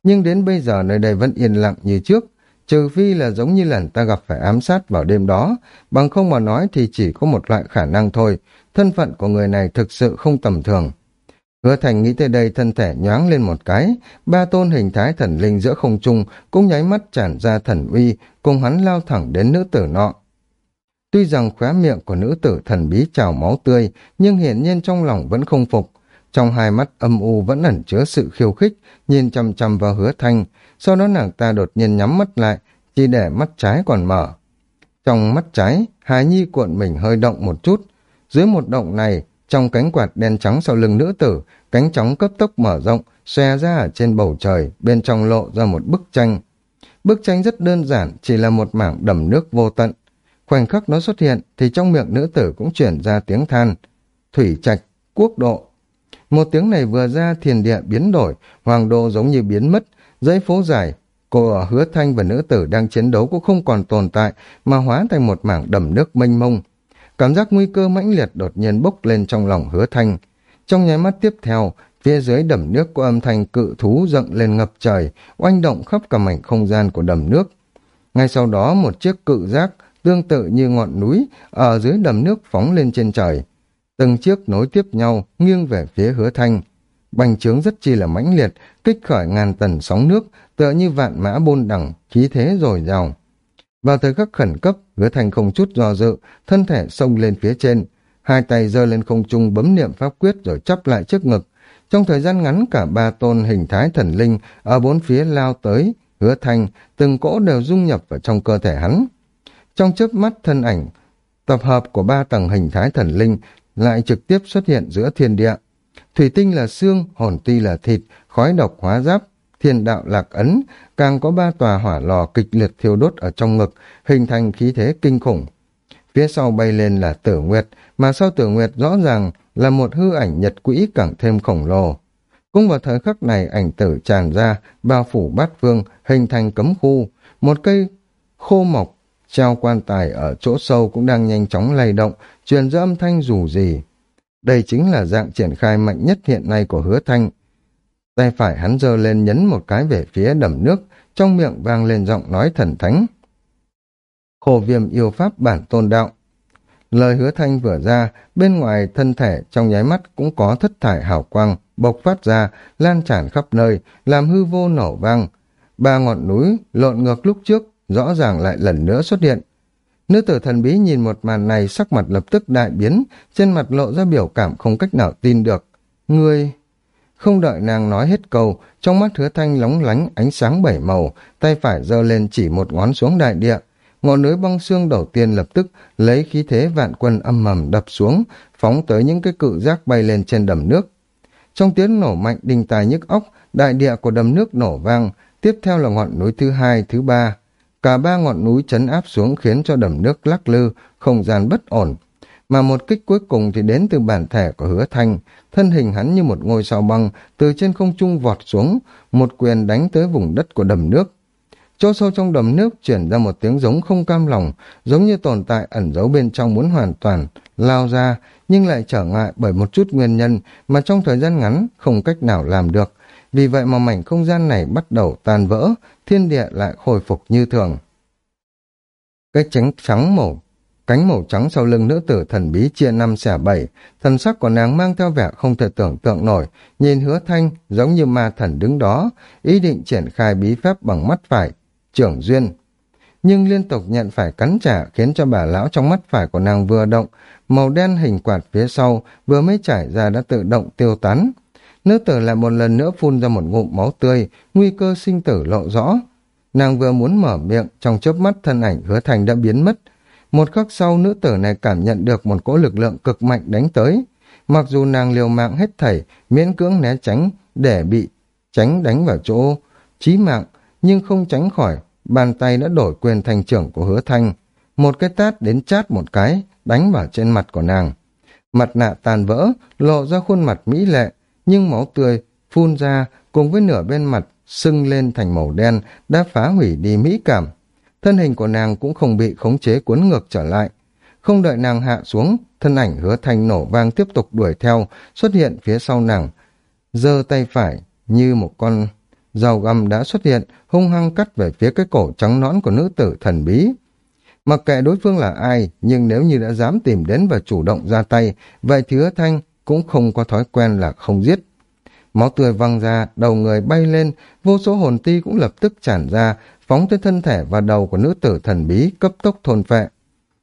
Nhưng đến bây giờ nơi đây vẫn yên lặng như trước, trừ phi là giống như lần ta gặp phải ám sát vào đêm đó, bằng không mà nói thì chỉ có một loại khả năng thôi, thân phận của người này thực sự không tầm thường. Hứa thành nghĩ tới đây thân thể nhoáng lên một cái, ba tôn hình thái thần linh giữa không trung cũng nháy mắt tràn ra thần uy, cùng hắn lao thẳng đến nữ tử nọ. Tuy rằng khóe miệng của nữ tử thần bí trào máu tươi, nhưng hiển nhiên trong lòng vẫn không phục. Trong hai mắt âm u vẫn ẩn chứa sự khiêu khích, nhìn chằm chằm vào hứa thanh, sau đó nàng ta đột nhiên nhắm mắt lại, chỉ để mắt trái còn mở. Trong mắt trái, Hà Nhi cuộn mình hơi động một chút. Dưới một động này, trong cánh quạt đen trắng sau lưng nữ tử, cánh trắng cấp tốc mở rộng, xòe ra ở trên bầu trời, bên trong lộ ra một bức tranh. Bức tranh rất đơn giản, chỉ là một mảng đầm nước vô tận. Khoảnh khắc nó xuất hiện, thì trong miệng nữ tử cũng chuyển ra tiếng than. Thủy trạch, quốc độ. Một tiếng này vừa ra thiền địa biến đổi, hoàng đô giống như biến mất, dãy phố dài, cô ở hứa thanh và nữ tử đang chiến đấu cũng không còn tồn tại, mà hóa thành một mảng đầm nước mênh mông. Cảm giác nguy cơ mãnh liệt đột nhiên bốc lên trong lòng hứa thanh. Trong nháy mắt tiếp theo, phía dưới đầm nước có âm thanh cự thú dựng lên ngập trời, oanh động khắp cả mảnh không gian của đầm nước. Ngay sau đó một chiếc cự giác tương tự như ngọn núi ở dưới đầm nước phóng lên trên trời. Từng chiếc nối tiếp nhau nghiêng về phía hứa thanh. Bành trướng rất chi là mãnh liệt, kích khởi ngàn tần sóng nước, tựa như vạn mã bôn đẳng, khí thế dồi dào. Vào thời khắc khẩn cấp, hứa Thanh không chút do dự, thân thể xông lên phía trên, hai tay giơ lên không trung bấm niệm pháp quyết rồi chắp lại trước ngực. Trong thời gian ngắn cả ba tôn hình thái thần linh ở bốn phía lao tới, hứa Thanh, từng cỗ đều dung nhập vào trong cơ thể hắn. Trong chớp mắt thân ảnh, tập hợp của ba tầng hình thái thần linh lại trực tiếp xuất hiện giữa thiên địa. Thủy tinh là xương, hồn ti là thịt, khói độc hóa giáp, thiên đạo lạc ấn, càng có ba tòa hỏa lò kịch liệt thiêu đốt ở trong ngực, hình thành khí thế kinh khủng. Phía sau bay lên là tử nguyệt, mà sau tử nguyệt rõ ràng là một hư ảnh nhật quỹ càng thêm khổng lồ. Cũng vào thời khắc này ảnh tử tràn ra, bao phủ bát vương, hình thành cấm khu, một cây khô mọc, treo quan tài ở chỗ sâu cũng đang nhanh chóng lay động, truyền ra âm thanh rủ gì. Đây chính là dạng triển khai mạnh nhất hiện nay của hứa thanh, Tay phải hắn giơ lên nhấn một cái về phía đầm nước, trong miệng vang lên giọng nói thần thánh. Khổ viêm yêu pháp bản tôn đạo. Lời hứa thanh vừa ra, bên ngoài thân thể trong nháy mắt cũng có thất thải hào quang, bộc phát ra, lan tràn khắp nơi, làm hư vô nổ vang. Ba ngọn núi, lộn ngược lúc trước, rõ ràng lại lần nữa xuất hiện. Nữ tử thần bí nhìn một màn này sắc mặt lập tức đại biến, trên mặt lộ ra biểu cảm không cách nào tin được. Người... Không đợi nàng nói hết câu, trong mắt hứa thanh lóng lánh ánh sáng bảy màu, tay phải giơ lên chỉ một ngón xuống đại địa. Ngọn núi băng xương đầu tiên lập tức lấy khí thế vạn quân âm mầm đập xuống, phóng tới những cái cự giác bay lên trên đầm nước. Trong tiếng nổ mạnh đình tài nhức óc, đại địa của đầm nước nổ vang, tiếp theo là ngọn núi thứ hai, thứ ba cả ba ngọn núi chấn áp xuống khiến cho đầm nước lắc lư, không gian bất ổn. Mà một kích cuối cùng thì đến từ bản thể của hứa thanh, thân hình hắn như một ngôi sao băng, từ trên không trung vọt xuống, một quyền đánh tới vùng đất của đầm nước. Chỗ sâu trong đầm nước chuyển ra một tiếng giống không cam lòng, giống như tồn tại ẩn giấu bên trong muốn hoàn toàn, lao ra, nhưng lại trở ngại bởi một chút nguyên nhân mà trong thời gian ngắn không cách nào làm được. Vì vậy mà mảnh không gian này bắt đầu tan vỡ, thiên địa lại khôi phục như thường. Cái tránh trắng màu, cánh màu trắng sau lưng nữ tử thần bí chia năm xẻ bảy, thần sắc của nàng mang theo vẻ không thể tưởng tượng nổi, nhìn hứa thanh giống như ma thần đứng đó, ý định triển khai bí pháp bằng mắt phải, trưởng duyên. Nhưng liên tục nhận phải cắn trả khiến cho bà lão trong mắt phải của nàng vừa động, màu đen hình quạt phía sau vừa mới trải ra đã tự động tiêu tán. Nữ tử lại một lần nữa phun ra một ngụm máu tươi, nguy cơ sinh tử lộ rõ. Nàng vừa muốn mở miệng, trong chớp mắt thân ảnh hứa thành đã biến mất. Một khắc sau nữ tử này cảm nhận được một cỗ lực lượng cực mạnh đánh tới. Mặc dù nàng liều mạng hết thảy, miễn cưỡng né tránh để bị tránh đánh vào chỗ chí mạng, nhưng không tránh khỏi, bàn tay đã đổi quyền thành trưởng của hứa thanh. Một cái tát đến chát một cái, đánh vào trên mặt của nàng. Mặt nạ tàn vỡ, lộ ra khuôn mặt mỹ lệ, nhưng máu tươi phun ra cùng với nửa bên mặt sưng lên thành màu đen đã phá hủy đi mỹ cảm. Thân hình của nàng cũng không bị khống chế cuốn ngược trở lại. Không đợi nàng hạ xuống, thân ảnh hứa thanh nổ vang tiếp tục đuổi theo, xuất hiện phía sau nàng. giơ tay phải như một con dao găm đã xuất hiện, hung hăng cắt về phía cái cổ trắng nõn của nữ tử thần bí. Mặc kệ đối phương là ai, nhưng nếu như đã dám tìm đến và chủ động ra tay, vậy thì hứa thanh cũng không có thói quen là không giết. Máu tươi văng ra, đầu người bay lên, vô số hồn ti cũng lập tức tràn ra, phóng tới thân thể và đầu của nữ tử thần bí cấp tốc thôn phệ.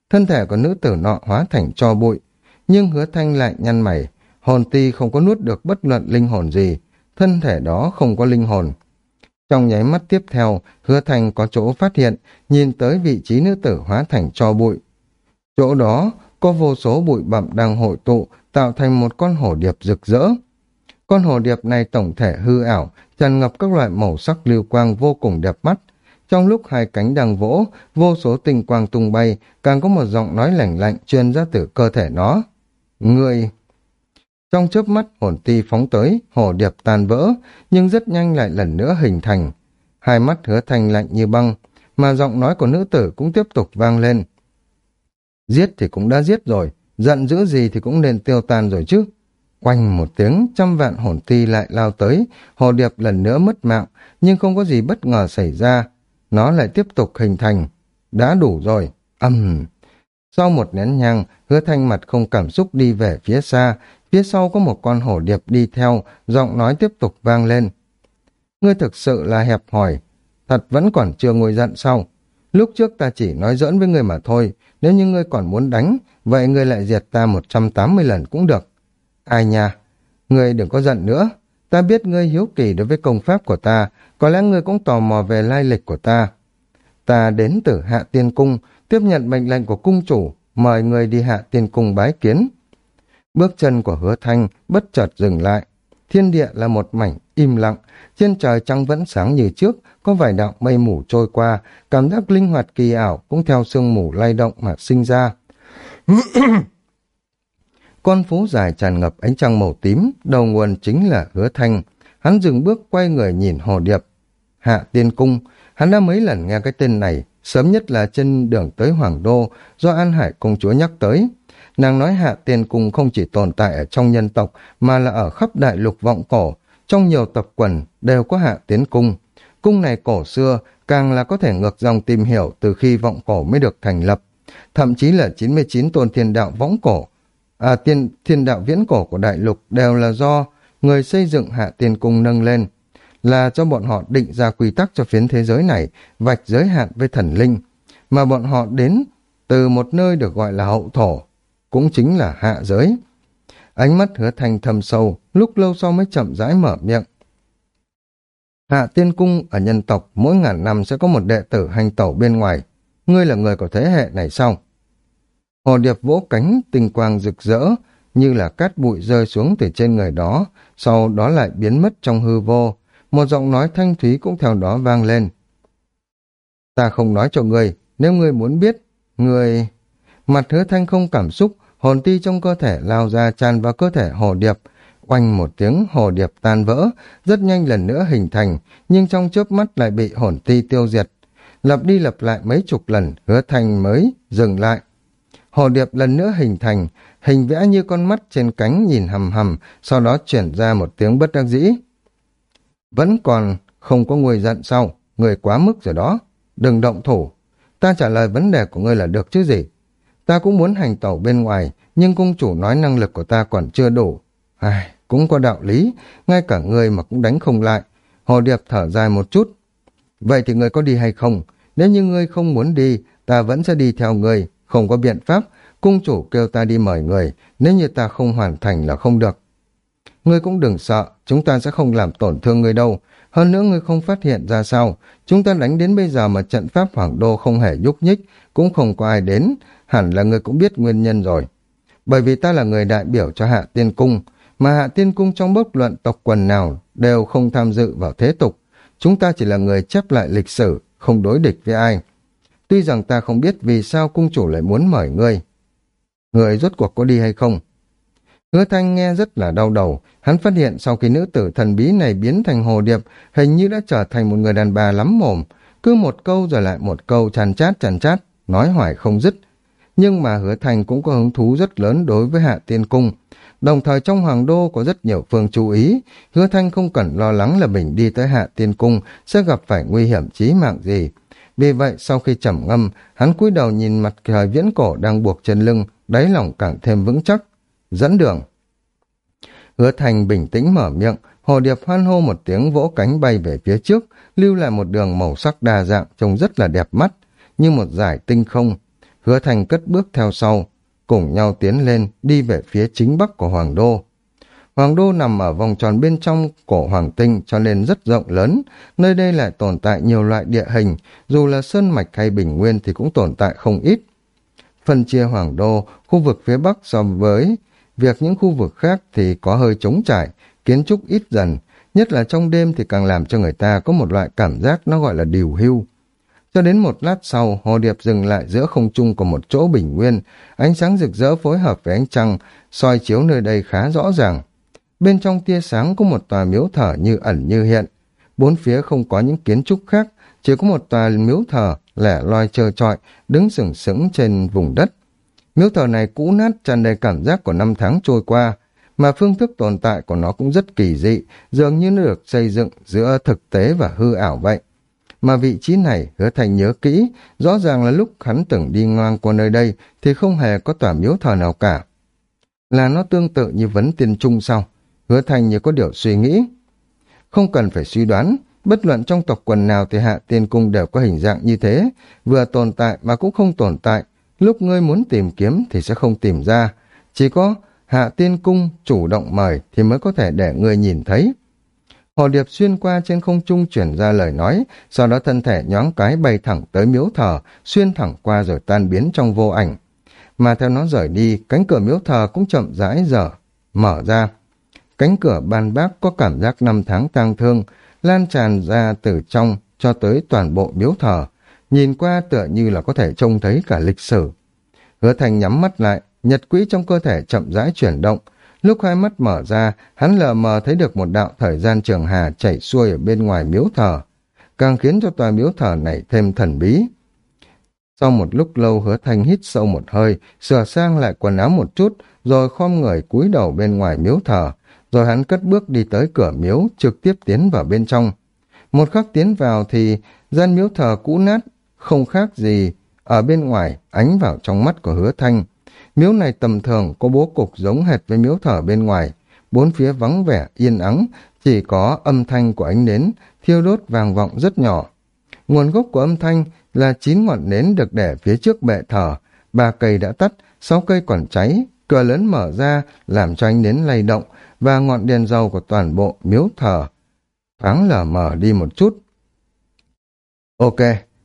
Thân thể của nữ tử nọ hóa thành cho bụi, nhưng hứa thanh lại nhăn mày, hồn ti không có nuốt được bất luận linh hồn gì, thân thể đó không có linh hồn. Trong nháy mắt tiếp theo, hứa thanh có chỗ phát hiện, nhìn tới vị trí nữ tử hóa thành cho bụi. Chỗ đó có vô số bụi bặm đang hội tụ, tạo thành một con hổ điệp rực rỡ. Con hổ điệp này tổng thể hư ảo, tràn ngập các loại màu sắc lưu quang vô cùng đẹp mắt. Trong lúc hai cánh đang vỗ, vô số tinh quang tung bay, càng có một giọng nói lạnh lạnh truyền ra từ cơ thể nó. Người... Trong chớp mắt hồn ti phóng tới, hổ điệp tan vỡ, nhưng rất nhanh lại lần nữa hình thành. Hai mắt hứa thành lạnh như băng, mà giọng nói của nữ tử cũng tiếp tục vang lên. Giết thì cũng đã giết rồi, giận dữ gì thì cũng nên tiêu tan rồi chứ. Quanh một tiếng, trăm vạn hồn ti lại lao tới, hồ điệp lần nữa mất mạng, nhưng không có gì bất ngờ xảy ra. Nó lại tiếp tục hình thành. Đã đủ rồi. Âm... Uhm. Sau một nén nhang, hứa thanh mặt không cảm xúc đi về phía xa, phía sau có một con hổ điệp đi theo, giọng nói tiếp tục vang lên. Ngươi thực sự là hẹp hỏi, thật vẫn còn chưa ngồi giận sau. Lúc trước ta chỉ nói giỡn với ngươi mà thôi, nếu như ngươi còn muốn đánh, vậy ngươi lại diệt ta 180 lần cũng được. Ai nha, ngươi đừng có giận nữa. Ta biết ngươi hiếu kỳ đối với công pháp của ta, có lẽ ngươi cũng tò mò về lai lịch của ta. Ta đến từ Hạ Tiên Cung, tiếp nhận mệnh lệnh của cung chủ, mời ngươi đi Hạ Tiên Cung bái kiến. Bước chân của hứa thanh bất chợt dừng lại. Thiên địa là một mảnh im lặng, trên trời trăng vẫn sáng như trước, có vài đạo mây mù trôi qua, cảm giác linh hoạt kỳ ảo cũng theo sương mù lay động mà sinh ra. Con phố dài tràn ngập ánh trăng màu tím, đầu nguồn chính là hứa thanh. Hắn dừng bước quay người nhìn hồ điệp. Hạ tiên cung, hắn đã mấy lần nghe cái tên này, sớm nhất là trên đường tới Hoàng Đô, do An Hải công chúa nhắc tới. Nàng nói hạ tiên cung không chỉ tồn tại ở trong nhân tộc, mà là ở khắp đại lục vọng cổ, trong nhiều tập quần đều có hạ tiến cung. Cung này cổ xưa, càng là có thể ngược dòng tìm hiểu từ khi vọng cổ mới được thành lập. Thậm chí là 99 tôn thiên đạo võng cổ, à tiên thiên đạo viễn cổ của đại lục đều là do người xây dựng hạ tiên cung nâng lên, là cho bọn họ định ra quy tắc cho phiến thế giới này, vạch giới hạn với thần linh, mà bọn họ đến từ một nơi được gọi là hậu thổ, cũng chính là hạ giới. Ánh mắt hứa thành thầm sâu, lúc lâu sau mới chậm rãi mở miệng. Hạ tiên cung ở nhân tộc mỗi ngàn năm sẽ có một đệ tử hành tẩu bên ngoài. Ngươi là người của thế hệ này sao? Hồ điệp vỗ cánh, tinh quang rực rỡ, như là cát bụi rơi xuống từ trên người đó, sau đó lại biến mất trong hư vô. Một giọng nói thanh thúy cũng theo đó vang lên. Ta không nói cho ngươi, nếu ngươi muốn biết, ngươi... Mặt hứa thanh không cảm xúc, hồn ti trong cơ thể lao ra tràn vào cơ thể hồ điệp. Oanh một tiếng hồ điệp tan vỡ, rất nhanh lần nữa hình thành, nhưng trong chớp mắt lại bị hồn ti tiêu diệt. Lặp đi lặp lại mấy chục lần, hứa thanh mới dừng lại. Hồ điệp lần nữa hình thành, hình vẽ như con mắt trên cánh nhìn hầm hầm, sau đó chuyển ra một tiếng bất đắc dĩ. Vẫn còn không có người giận sau, người quá mức rồi đó. Đừng động thủ. Ta trả lời vấn đề của ngươi là được chứ gì. Ta cũng muốn hành tẩu bên ngoài, nhưng cung chủ nói năng lực của ta còn chưa đủ. Ai, cũng có đạo lý, ngay cả ngươi mà cũng đánh không lại. Hồ Điệp thở dài một chút. Vậy thì người có đi hay không? Nếu như ngươi không muốn đi, ta vẫn sẽ đi theo ngươi, không có biện pháp. Cung chủ kêu ta đi mời người, nếu như ta không hoàn thành là không được. Ngươi cũng đừng sợ, chúng ta sẽ không làm tổn thương ngươi đâu. Hơn nữa ngươi không phát hiện ra sao, chúng ta đánh đến bây giờ mà trận pháp Hoàng Đô không hề nhúc nhích, cũng không có ai đến, hẳn là ngươi cũng biết nguyên nhân rồi. Bởi vì ta là người đại biểu cho Hạ Tiên Cung, mà Hạ Tiên Cung trong bất luận tộc quần nào đều không tham dự vào thế tục. Chúng ta chỉ là người chép lại lịch sử, không đối địch với ai. Tuy rằng ta không biết vì sao cung chủ lại muốn mời ngươi. Người rốt cuộc có đi hay không? Hứa Thanh nghe rất là đau đầu, hắn phát hiện sau khi nữ tử thần bí này biến thành hồ điệp, hình như đã trở thành một người đàn bà lắm mồm, cứ một câu rồi lại một câu chàn chát chàn chát, nói hoài không dứt. Nhưng mà hứa Thanh cũng có hứng thú rất lớn đối với hạ tiên cung. Đồng thời trong hoàng đô có rất nhiều phương chú ý, hứa Thanh không cần lo lắng là mình đi tới hạ tiên cung sẽ gặp phải nguy hiểm chí mạng gì. Vì vậy sau khi trầm ngâm, hắn cúi đầu nhìn mặt trời viễn cổ đang buộc trên lưng, đáy lòng càng thêm vững chắc dẫn đường. Hứa Thành bình tĩnh mở miệng, hồ điệp hoan hô một tiếng vỗ cánh bay về phía trước, lưu lại một đường màu sắc đa dạng trông rất là đẹp mắt, như một giải tinh không. Hứa Thành cất bước theo sau, cùng nhau tiến lên, đi về phía chính bắc của Hoàng Đô. Hoàng Đô nằm ở vòng tròn bên trong cổ Hoàng Tinh cho nên rất rộng lớn, nơi đây lại tồn tại nhiều loại địa hình, dù là sơn mạch hay bình nguyên thì cũng tồn tại không ít. Phân chia Hoàng Đô, khu vực phía Bắc so với việc những khu vực khác thì có hơi trống trải, kiến trúc ít dần, nhất là trong đêm thì càng làm cho người ta có một loại cảm giác nó gọi là điều hưu. Cho đến một lát sau, hồ điệp dừng lại giữa không trung của một chỗ bình nguyên, ánh sáng rực rỡ phối hợp với ánh trăng, soi chiếu nơi đây khá rõ ràng. Bên trong tia sáng có một tòa miếu thờ như ẩn như hiện. Bốn phía không có những kiến trúc khác, chỉ có một tòa miếu thờ lẻ loi trơ trọi, đứng sừng sững trên vùng đất. Miếu thờ này cũ nát tràn đầy cảm giác của năm tháng trôi qua, mà phương thức tồn tại của nó cũng rất kỳ dị, dường như nó được xây dựng giữa thực tế và hư ảo vậy. Mà vị trí này, hứa thành nhớ kỹ, rõ ràng là lúc hắn từng đi ngang qua nơi đây thì không hề có tòa miếu thờ nào cả. Là nó tương tự như vấn tiên trung sao? Hứa thành như có điều suy nghĩ. Không cần phải suy đoán, bất luận trong tộc quần nào thì hạ tiên cung đều có hình dạng như thế, vừa tồn tại mà cũng không tồn tại, lúc ngươi muốn tìm kiếm thì sẽ không tìm ra. Chỉ có hạ tiên cung chủ động mời thì mới có thể để ngươi nhìn thấy. Hồ điệp xuyên qua trên không trung chuyển ra lời nói, sau đó thân thể nhoáng cái bay thẳng tới miếu thờ, xuyên thẳng qua rồi tan biến trong vô ảnh. Mà theo nó rời đi, cánh cửa miếu thờ cũng chậm rãi dở, mở ra. Cánh cửa ban bác có cảm giác năm tháng tang thương, lan tràn ra từ trong cho tới toàn bộ miếu thờ, nhìn qua tựa như là có thể trông thấy cả lịch sử. Hứa Thành nhắm mắt lại, nhật quỹ trong cơ thể chậm rãi chuyển động. Lúc hai mắt mở ra, hắn lờ mờ thấy được một đạo thời gian trường hà chảy xuôi ở bên ngoài miếu thờ, càng khiến cho tòa miếu thờ này thêm thần bí. Sau một lúc lâu hứa Thanh hít sâu một hơi, sửa sang lại quần áo một chút, rồi khom người cúi đầu bên ngoài miếu thờ, rồi hắn cất bước đi tới cửa miếu, trực tiếp tiến vào bên trong. Một khắc tiến vào thì gian miếu thờ cũ nát, không khác gì ở bên ngoài ánh vào trong mắt của hứa thanh. Miếu này tầm thường có bố cục giống hệt với miếu thờ bên ngoài, bốn phía vắng vẻ, yên ắng, chỉ có âm thanh của ánh nến, thiêu đốt vàng vọng rất nhỏ. Nguồn gốc của âm thanh là chín ngọn nến được để phía trước bệ thờ, ba cây đã tắt, sáu cây còn cháy, cửa lớn mở ra làm cho ánh nến lay động và ngọn đèn dầu của toàn bộ miếu thờ thoáng lờ mờ đi một chút. Ok,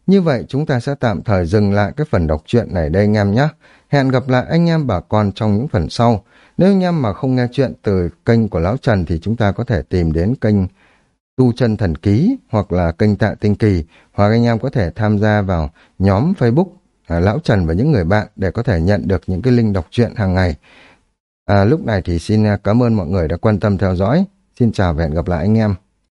như vậy chúng ta sẽ tạm thời dừng lại cái phần đọc truyện này đây anh em nhé. Hẹn gặp lại anh em bà con trong những phần sau. Nếu anh em mà không nghe chuyện từ kênh của Lão Trần thì chúng ta có thể tìm đến kênh Tu chân thần ký hoặc là kênh tạ tinh kỳ hoặc anh em có thể tham gia vào nhóm Facebook à, Lão Trần và những người bạn để có thể nhận được những cái link đọc truyện hàng ngày. À, lúc này thì xin à, cảm ơn mọi người đã quan tâm theo dõi. Xin chào và hẹn gặp lại anh em.